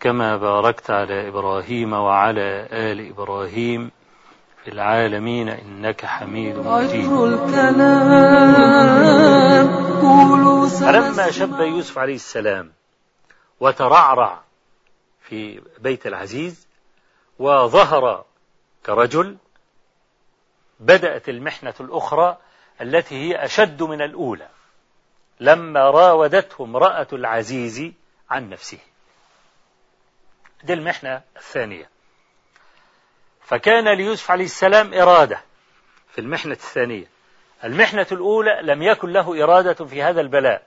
كما باركت على إبراهيم وعلى آل إبراهيم في العالمين إنك حميد مجيد. فلما شب يوسف عليه السلام وترعرع في بيت العزيز وظهر كرجل بدأت المحنة الأخرى التي هي أشد من الأولى لما راودته امرأة العزيز عن نفسه. دي المحنة الثانية. فكان ليوسف عليه السلام إرادة في المحنة الثانية. المحنة الأولى لم يكن له إرادة في هذا البلاء.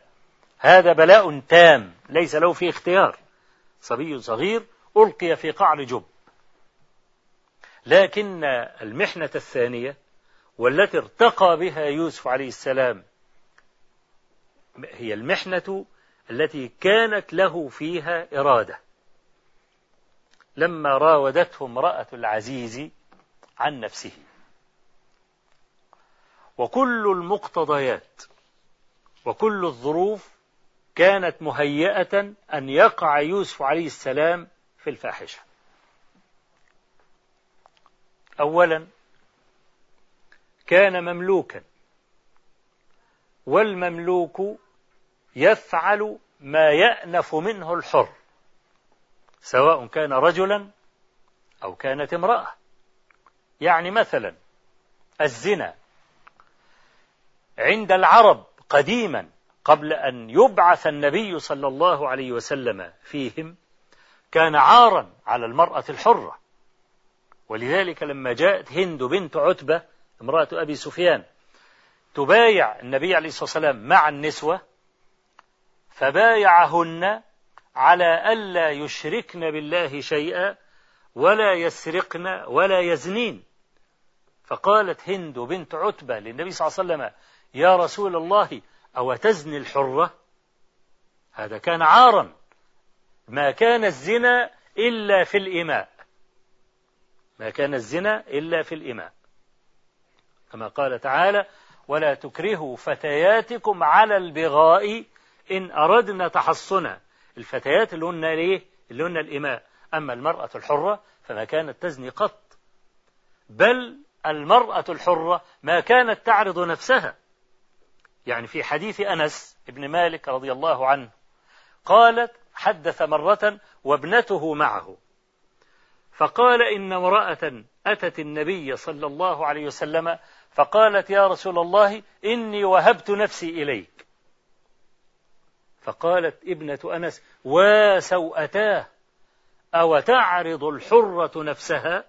هذا بلاء تام ليس له فيه اختيار. صبي صغير ألقي في قعر جب. لكن المحنة الثانية والتي ارتقى بها يوسف عليه السلام هي المحنة التي كانت له فيها إرادة. لما راودته امرأة العزيز عن نفسه. وكل المقتضيات وكل الظروف كانت مهيئة أن يقع يوسف عليه السلام في الفاحشة. أولا كان مملوكا والمملوك يفعل ما يأنف منه الحر. سواء كان رجلا أو كانت امرأة. يعني مثلا الزنا. عند العرب قديما قبل أن يبعث النبي صلى الله عليه وسلم فيهم كان عارا على المرأة الحرة. ولذلك لما جاءت هند بنت عتبة امرأة أبي سفيان تبايع النبي عليه الصلاة والسلام مع النسوة فبايعهن على ألا يشركن بالله شيئا ولا يسرقن ولا يزنين. فقالت هند بنت عتبة للنبي صلى الله عليه وسلم يا رسول الله أو تزني الحرة؟ هذا كان عارا. ما كان الزنا إلا في الإماء. ما كان الزنا إلا في الإماء. كما قال تعالى ولا تكرهوا فتياتكم على البغاء إن أردنا تحصنا. الفتيات اللي هن ليه اللي هن الإماء. أما المرأة الحرة فما كانت تزني قط. بل المرأة الحرة ما كانت تعرض نفسها. يعني في حديث أنس ابن مالك رضي الله عنه قالت حدث مرة وابنته معه. فقال إن امرأة أتت النبي صلى الله عليه وسلم فقالت يا رسول الله إني وهبت نفسي إليك. فقالت ابنة أنس وسوأتاه أو تعرض الحرة نفسها؟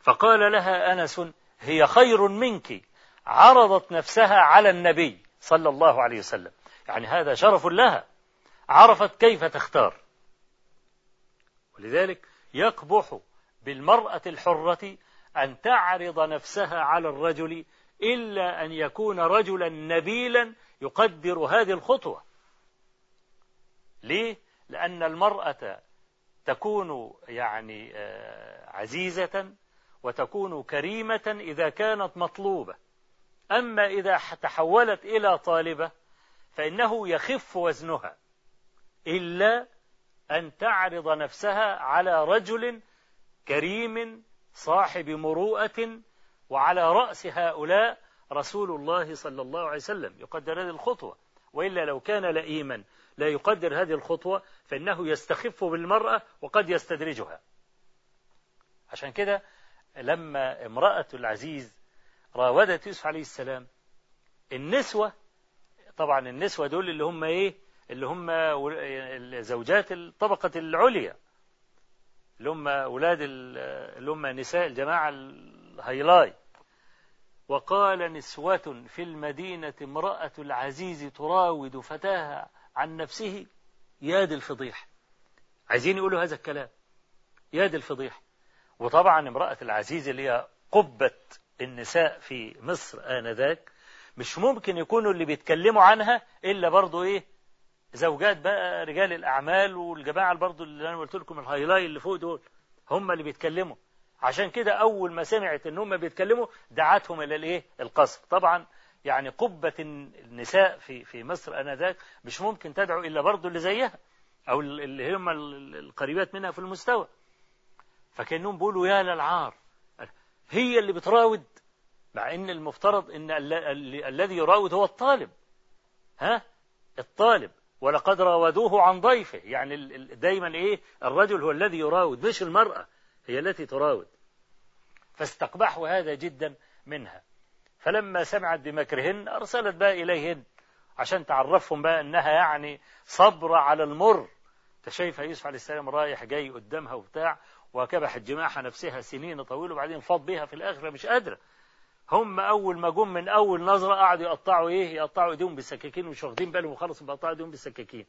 فقال لها أنس هي خير منك عرضت نفسها على النبي صلى الله عليه وسلم. يعني هذا شرف لها عرفت كيف تختار. ولذلك يقبح بالمرأة الحرة أن تعرض نفسها على الرجل إلا أن يكون رجلا نبيلا يقدر هذه الخطوة ليه؟ لأن المرأة تكون يعني عزيزة وتكون كريمة إذا كانت مطلوبة أما إذا تحولت إلى طالبة فإنه يخف وزنها إلا أن تعرض نفسها على رجل كريم صاحب مروءة وعلى رأس هؤلاء رسول الله صلى الله عليه وسلم يقدر هذه الخطوة وإلا لو كان لئيما لا يقدر هذه الخطوة فإنه يستخف بالمرأة وقد يستدرجها. عشان كده لما امرأة العزيز راودت يوسف عليه السلام النسوة طبعا النسوة دول اللي هم إيه؟ اللي هم زوجات الطبقة العليا اللي هم أولاد اللي هم نساء الجماعة الهيلاي. وقال نسوة في المدينة امرأة العزيز تراود فتاها عن نفسه يا دي الفضيح. عايزين يقولوا هذا الكلام. يا دي الفضيح. وطبعا امرأة العزيز اللي هي قبة النساء في مصر آنذاك مش ممكن يكونوا اللي بيتكلموا عنها إلا برضو إيه؟ زوجات بقى رجال الأعمال والجماعة برضو اللي أنا قلت لكم الهايلاي اللي فوق دول هم اللي بيتكلموا. عشان كده أول ما سمعت إن هم بيتكلموا دعتهم إلى الإيه؟ القصر. طبعا يعني قبة النساء في في مصر آنذاك مش ممكن تدعو إلا برضو اللي زيها أو اللي هم القريبات منها في المستوى. فكأنهم بيقولوا يا للعار. هي اللي بتراود مع إن المفترض إن الذي يراود هو الطالب. ها؟ الطالب. ولقد راودوه عن ضيفه. يعني دايما إيه؟ الرجل هو الذي يراود مش المرأة. هي التي تراود. فاستقبحوا هذا جدا منها. فلما سمعت بمكرهن أرسلت بقى إليهن عشان تعرفهم بقى أنها يعني صبرة على المر. شايفها يوسف عليه السلام رايح جاي قدامها وبتاع وكبحت جماحها نفسها سنين طويلة وبعدين فاض بها في الآخرة مش قادرة. هم أول ما جم من أول نظرة قعدوا يقطعوا إيه؟ يقطعوا إيديهم بالسكاكين ومش واخدين بالهم خالص بيقطعوا إيديهم بالسكاكين.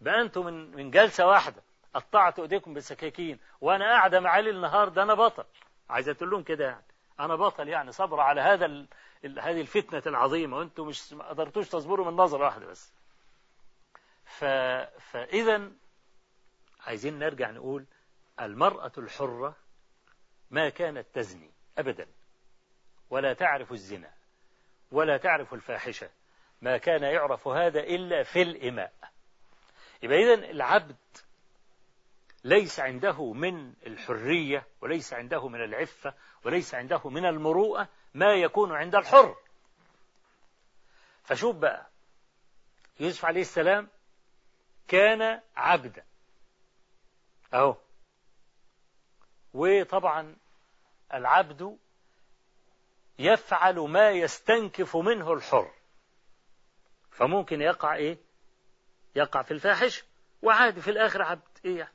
بقى أنتم من من جلسة واحدة. قطعتوا إيديكم بالسكاكين وأنا قاعدة مع علي النهار ده أنا بطل. عايزة تقول لهم كده يعني. أنا بطل يعني صبر على هذا ال... هذه الفتنة العظيمة وأنتم مش ما قدرتوش تصبروا من نظرة واحدة بس. ف... فإذا عايزين نرجع نقول المرأة الحرة ما كانت تزني أبدا. ولا تعرف الزنا ولا تعرف الفاحشة. ما كان يعرف هذا إلا في الإماء. يبقى إذن العبد ليس عنده من الحرية وليس عنده من العفة وليس عنده من المروءة ما يكون عند الحر. فشوف بقى يوسف عليه السلام كان عبدا. أهو. وطبعا العبد يفعل ما يستنكف منه الحر. فممكن يقع إيه؟ يقع في الفاحش وعادي في الآخر عبد إيه يعني؟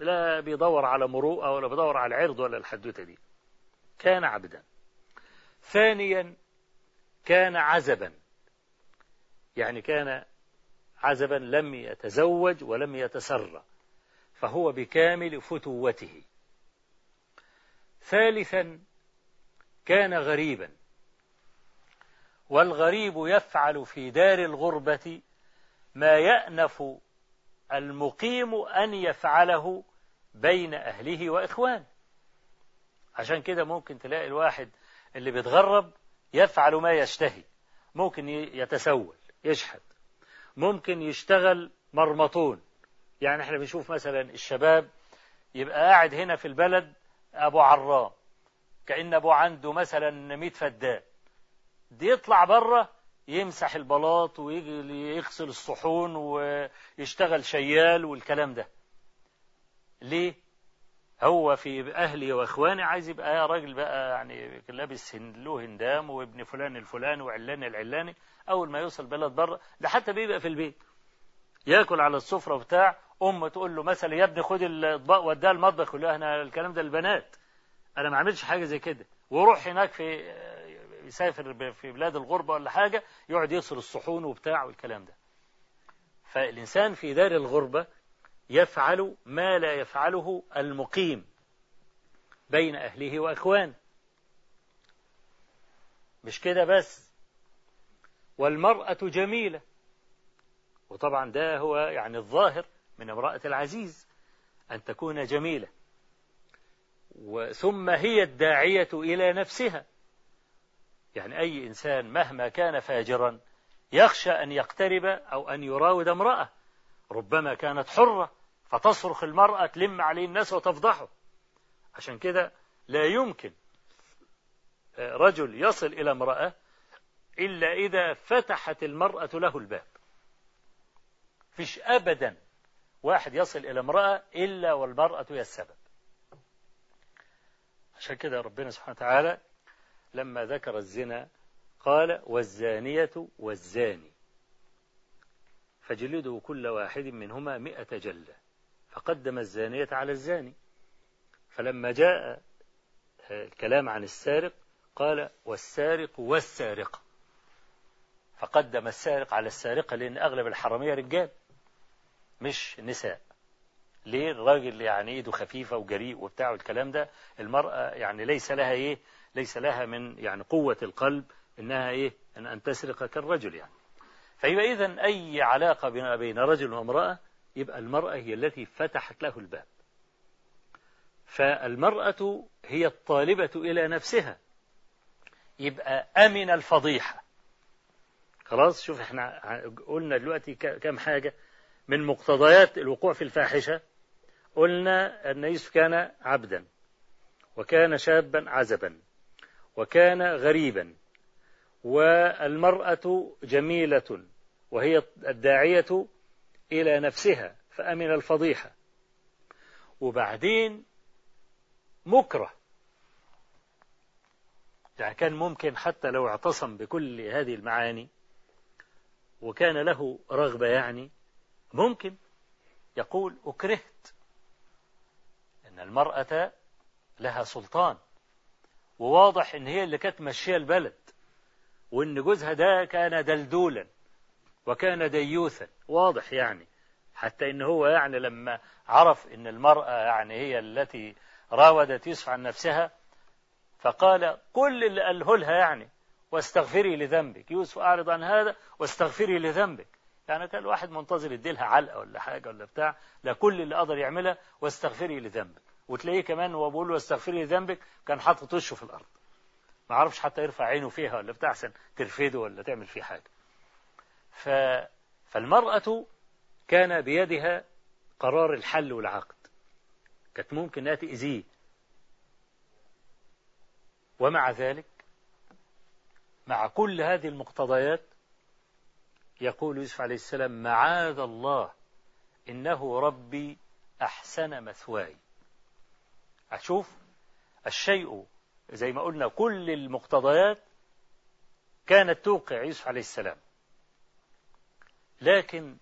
لا بيدور على مروءة ولا بيدور على العرض ولا الحدوتة دي. كان عبدا. ثانيا كان عزبا. يعني كان عزبا لم يتزوج ولم يتسرى. فهو بكامل فتوته. ثالثا كان غريبا. والغريب يفعل في دار الغربة ما يأنف المقيم أن يفعله بين أهله وإخوانه. عشان كده ممكن تلاقي الواحد اللي بيتغرب يفعل ما يشتهي. ممكن يتسول يشحت. ممكن يشتغل مرمطون. يعني إحنا بنشوف مثلا الشباب يبقى قاعد هنا في البلد أبو عرام. كأن أبو عنده مثلا 100 فدان. يطلع برة يمسح البلاط ويغسل الصحون ويشتغل شيال والكلام ده. ليه؟ هو في أهلي وإخواني عايز يبقى راجل بقى يعني لابس له هندام وابن فلان الفلاني وعلان العلاني أول ما يوصل بلد بره. ده حتى بيبقى في البيت. ياكل على السفرة بتاع أمه تقول له مثلا يا ابني خد الأطباق وديها المطبخ يقول له أنا الكلام ده البنات أنا ما عملتش حاجة زي كده. وروح هناك في يسافر في بلاد الغربة ولا حاجة يقعد يغسل الصحون وبتاع والكلام ده. فالإنسان في دار الغربة يفعل ما لا يفعله المقيم بين أهله وأخوانه. مش كده بس؟ والمرأة جميلة. وطبعا ده هو يعني الظاهر من امرأة العزيز أن تكون جميلة. ثم هي الداعية إلى نفسها. يعني أي إنسان مهما كان فاجرا يخشى أن يقترب أو أن يراود امرأة ربما كانت حرة فتصرخ المرأة تلم عليه الناس وتفضحه. عشان كده لا يمكن رجل يصل إلى امرأة إلا إذا فتحت المرأة له الباب. فيش أبدا واحد يصل إلى امرأة إلا والمرأة هي السبب. عشان كده ربنا سبحانه وتعالى لما ذكر الزنا قال والزانية والزاني. فجلدوا كل واحد منهما مئة جلة فقدم الزانية على الزاني. فلما جاء الكلام عن السارق قال والسارق والسارقة. فقدم السارق على السارقة لأن أغلب الحرامية رجال مش نساء. ليه؟ الراجل يعني إيده خفيفة وجريء وبتاع الكلام ده. المرأة يعني ليس لها إيه؟ ليس لها من يعني قوة القلب إنها إيه؟ إن, أن تسرق كالرجل يعني. فيبقى اذا أي علاقة بين رجل وامرأة يبقى المرأة هي التي فتحت له الباب. فالمرأة هي الطالبة إلى نفسها. يبقى أمن الفضيحة. خلاص شوف إحنا قلنا دلوقتي كم حاجة من مقتضيات الوقوع في الفاحشة. قلنا أن يوسف كان عبدا وكان شابا عزبا وكان غريبا والمرأة جميلة وهي الداعية إلى نفسها فأمن الفضيحة. وبعدين مكره. يعني كان ممكن حتى لو اعتصم بكل هذه المعاني وكان له رغبة يعني ممكن يقول أكرهت أن المرأة لها سلطان. وواضح أن هي اللي كانت ماشية البلد وأن جوزها ده كان دلدولا. وكان ديوثا واضح يعني حتى أن هو يعني لما عرف أن المرأة يعني هي التي راودت يوسف عن نفسها فقال كل اللي قاله لها يعني واستغفري لذنبك. يوسف أعرض عن هذا واستغفري لذنبك. يعني كان الواحد منتظر يديلها علقة ولا حاجة ولا بتاع لا كل اللي قدر يعملها واستغفري لذنبك. وتلاقيه كمان وهو بيقول واستغفري لذنبك كان حاطط وشه في الأرض. ما عرفش حتى يرفع عينه فيها ولا بتاع عشان ترفده ولا تعمل فيه حاجة. ف... فالمرأة كان بيدها قرار الحل والعقد. كانت ممكن إنها تأذيه. ومع ذلك مع كل هذه المقتضيات يقول يوسف عليه السلام معاذ الله إنه ربي أحسن مثواي. أشوف الشيء زي ما قلنا كل المقتضيات كانت توقع يوسف عليه السلام. لكن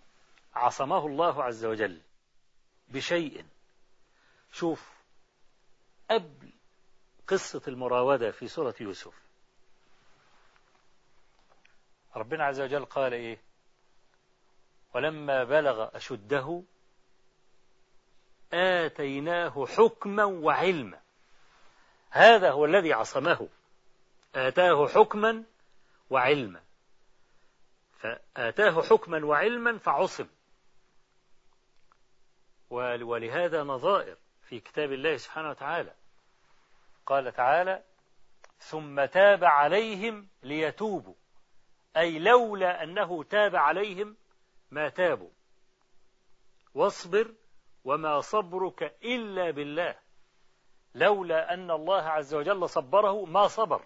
عصمه الله عز وجل بشيء. شوف قبل قصة المراودة في سورة يوسف ربنا عز وجل قال إيه؟ ولما بلغ أشده آتيناه حكما وعلما. هذا هو الذي عصمه. آتاه حكما وعلما. فآتاه حكما وعلما فعصم. ولهذا نظائر في كتاب الله سبحانه وتعالى. قال تعالى ثم تاب عليهم ليتوبوا. أي لولا أنه تاب عليهم ما تابوا. واصبر وما صبرك إلا بالله. لولا أن الله عز وجل صبره ما صبر.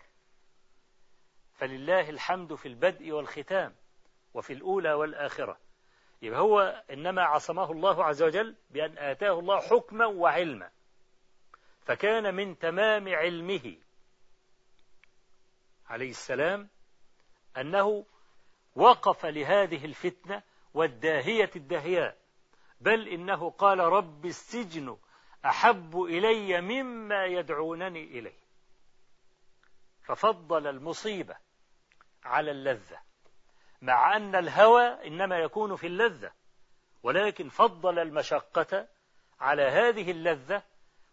فلله الحمد في البدء والختام. وفي الأولى والآخرة. يبقى هو إنما عصمه الله عز وجل بأن آتاه الله حكما وعلما. فكان من تمام علمه عليه السلام أنه وقف لهذه الفتنة والداهية الداهياء بل إنه قال رب السجن أحب إلي مما يدعونني إليه. ففضل المصيبة على اللذة. مع أن الهوى إنما يكون في اللذة ولكن فضل المشقة على هذه اللذة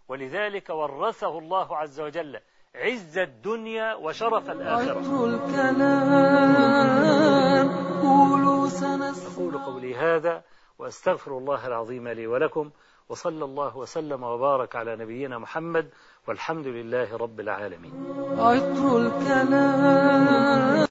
ولذلك ورثه الله عز وجل عز الدنيا وشرف الآخرة. أقول قولي هذا وأستغفر الله العظيم لي ولكم وصلى الله وسلم وبارك على نبينا محمد والحمد لله رب العالمين. عطر الكلام.